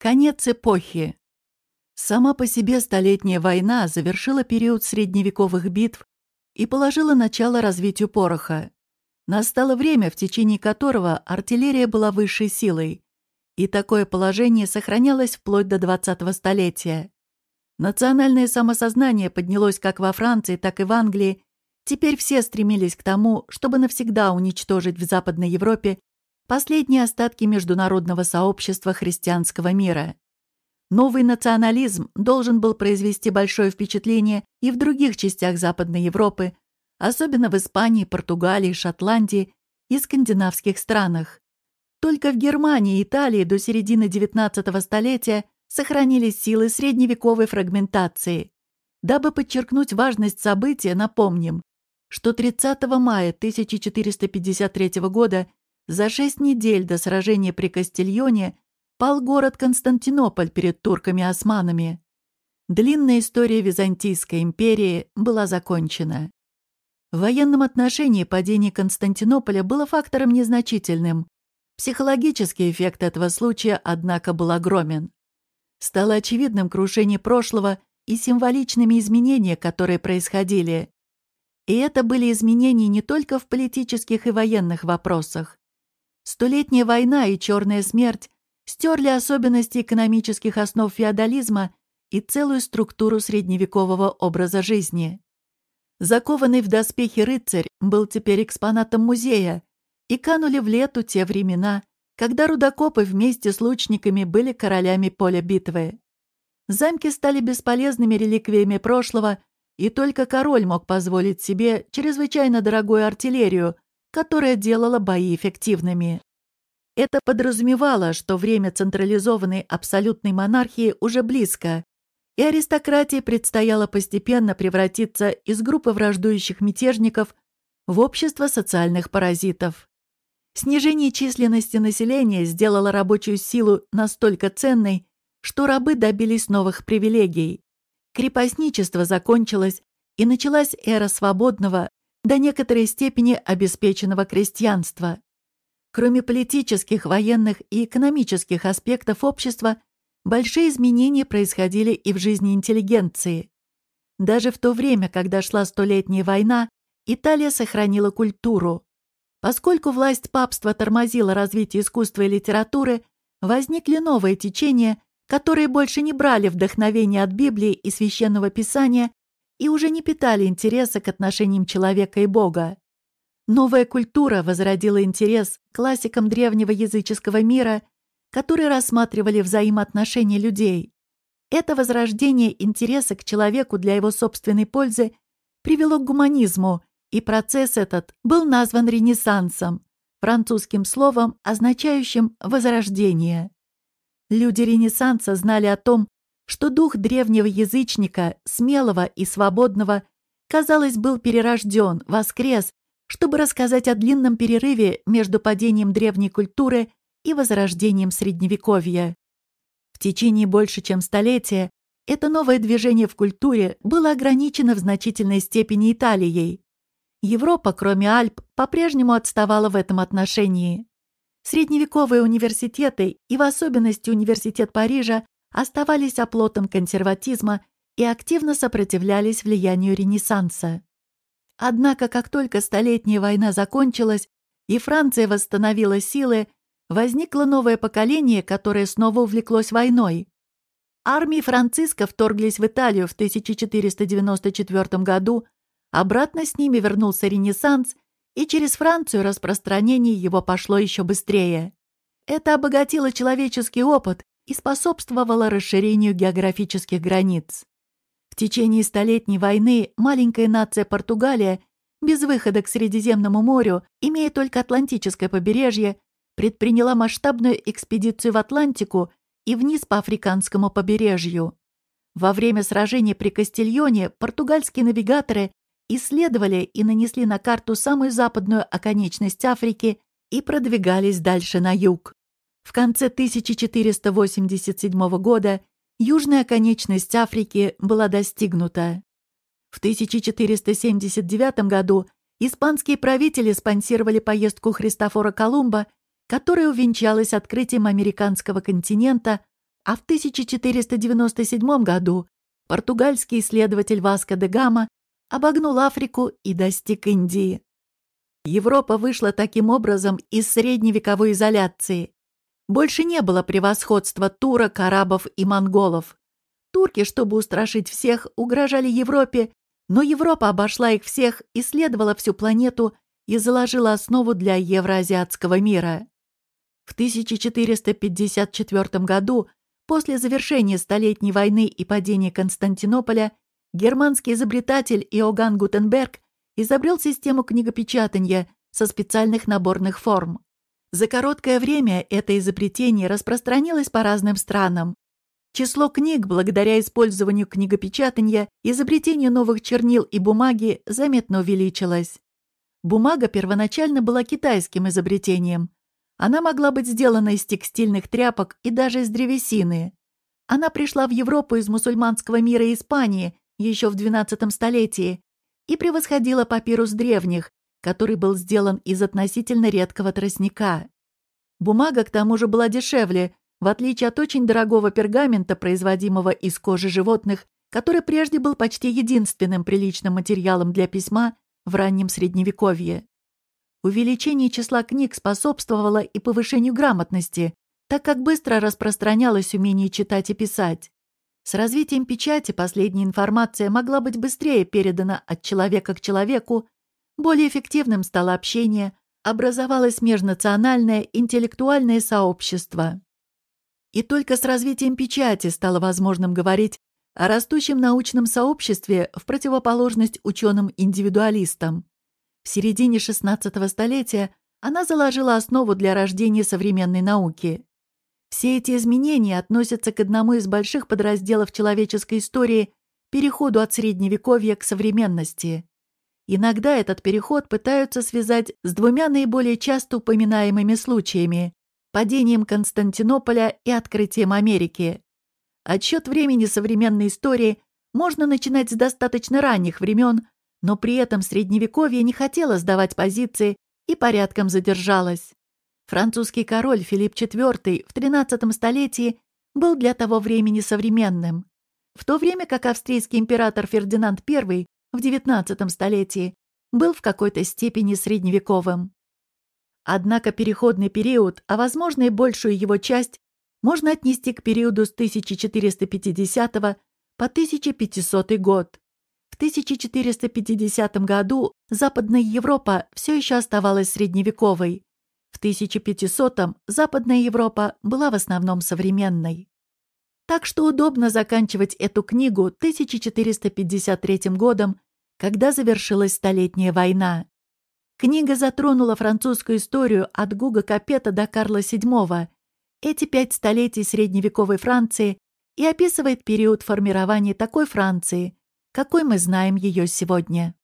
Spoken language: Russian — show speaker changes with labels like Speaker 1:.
Speaker 1: Конец эпохи. Сама по себе Столетняя война завершила период средневековых битв и положила начало развитию пороха. Настало время, в течение которого артиллерия была высшей силой, и такое положение сохранялось вплоть до 20-го столетия. Национальное самосознание поднялось как во Франции, так и в Англии. Теперь все стремились к тому, чтобы навсегда уничтожить в Западной Европе последние остатки международного сообщества христианского мира. Новый национализм должен был произвести большое впечатление и в других частях Западной Европы, особенно в Испании, Португалии, Шотландии и скандинавских странах. Только в Германии и Италии до середины XIX столетия сохранились силы средневековой фрагментации. Дабы подчеркнуть важность события, напомним, что 30 мая 1453 года за шесть недель до сражения при Кастильоне пал город Константинополь перед турками-османами. Длинная история Византийской империи была закончена. В военном отношении падение Константинополя было фактором незначительным. Психологический эффект этого случая, однако, был огромен. Стало очевидным крушение прошлого и символичными изменения, которые происходили. И это были изменения не только в политических и военных вопросах. Столетняя война и черная смерть стерли особенности экономических основ феодализма и целую структуру средневекового образа жизни. Закованный в доспехи рыцарь был теперь экспонатом музея, и канули в лету те времена, когда рудокопы вместе с лучниками были королями поля битвы. Замки стали бесполезными реликвиями прошлого, и только король мог позволить себе чрезвычайно дорогую артиллерию, которая делала бои эффективными. Это подразумевало, что время централизованной абсолютной монархии уже близко, и аристократии предстояло постепенно превратиться из группы враждующих мятежников в общество социальных паразитов. Снижение численности населения сделало рабочую силу настолько ценной, что рабы добились новых привилегий. Крепостничество закончилось, и началась эра свободного, до некоторой степени обеспеченного крестьянства. Кроме политических, военных и экономических аспектов общества, большие изменения происходили и в жизни интеллигенции. Даже в то время, когда шла Столетняя война, Италия сохранила культуру. Поскольку власть папства тормозила развитие искусства и литературы, возникли новые течения, которые больше не брали вдохновения от Библии и Священного Писания и уже не питали интереса к отношениям человека и Бога. Новая культура возродила интерес к классикам древнего языческого мира, которые рассматривали взаимоотношения людей. Это возрождение интереса к человеку для его собственной пользы привело к гуманизму, и процесс этот был назван Ренессансом, французским словом, означающим «возрождение». Люди Ренессанса знали о том, что дух древнего язычника, смелого и свободного, казалось, был перерожден, воскрес, чтобы рассказать о длинном перерыве между падением древней культуры и возрождением Средневековья. В течение больше чем столетия это новое движение в культуре было ограничено в значительной степени Италией. Европа, кроме Альп, по-прежнему отставала в этом отношении. Средневековые университеты, и в особенности Университет Парижа, оставались оплотом консерватизма и активно сопротивлялись влиянию Ренессанса. Однако, как только Столетняя война закончилась и Франция восстановила силы, возникло новое поколение, которое снова увлеклось войной. Армии Франциска вторглись в Италию в 1494 году, обратно с ними вернулся Ренессанс, и через Францию распространение его пошло еще быстрее. Это обогатило человеческий опыт и способствовало расширению географических границ. В течение Столетней войны маленькая нация Португалия, без выхода к Средиземному морю, имея только Атлантическое побережье, предприняла масштабную экспедицию в Атлантику и вниз по африканскому побережью. Во время сражения при Кастильоне португальские навигаторы исследовали и нанесли на карту самую западную оконечность Африки и продвигались дальше на юг. В конце 1487 года южная конечность Африки была достигнута. В 1479 году испанские правители спонсировали поездку Христофора Колумба, которая увенчалась открытием американского континента, А в 1497 году португальский исследователь Васко де Гама обогнул Африку и достиг Индии. Европа вышла таким образом из средневековой изоляции. Больше не было превосходства турок, арабов и монголов. Турки, чтобы устрашить всех, угрожали Европе, но Европа обошла их всех, исследовала всю планету и заложила основу для евроазиатского мира. В 1454 году, после завершения Столетней войны и падения Константинополя, германский изобретатель Иоганн Гутенберг изобрел систему книгопечатания со специальных наборных форм. За короткое время это изобретение распространилось по разным странам. Число книг, благодаря использованию книгопечатания, изобретению новых чернил и бумаги, заметно увеличилось. Бумага первоначально была китайским изобретением. Она могла быть сделана из текстильных тряпок и даже из древесины. Она пришла в Европу из мусульманского мира Испании еще в XII столетии и превосходила папирус древних, который был сделан из относительно редкого тростника. Бумага к тому же была дешевле, в отличие от очень дорогого пергамента, производимого из кожи животных, который прежде был почти единственным приличным материалом для письма в раннем Средневековье. Увеличение числа книг способствовало и повышению грамотности, так как быстро распространялось умение читать и писать. С развитием печати последняя информация могла быть быстрее передана от человека к человеку, более эффективным стало общение, образовалось межнациональное интеллектуальное сообщество. И только с развитием печати стало возможным говорить о растущем научном сообществе в противоположность ученым-индивидуалистам. В середине XVI столетия она заложила основу для рождения современной науки. Все эти изменения относятся к одному из больших подразделов человеческой истории – переходу от Средневековья к современности. Иногда этот переход пытаются связать с двумя наиболее часто упоминаемыми случаями – падением Константинополя и открытием Америки. Отсчет времени современной истории можно начинать с достаточно ранних времен, но при этом Средневековье не хотело сдавать позиции и порядком задержалось. Французский король Филипп IV в XIII столетии был для того времени современным, в то время как австрийский император Фердинанд I в XIX столетии был в какой-то степени средневековым. Однако переходный период, а возможно и большую его часть, можно отнести к периоду с 1450 по 1500 год. В 1450 году Западная Европа все еще оставалась средневековой. В 1500-м Западная Европа была в основном современной. Так что удобно заканчивать эту книгу 1453 годом, когда завершилась Столетняя война. Книга затронула французскую историю от Гуга Капета до Карла VII, эти пять столетий средневековой Франции и описывает период формирования такой Франции, какой мы знаем ее сегодня.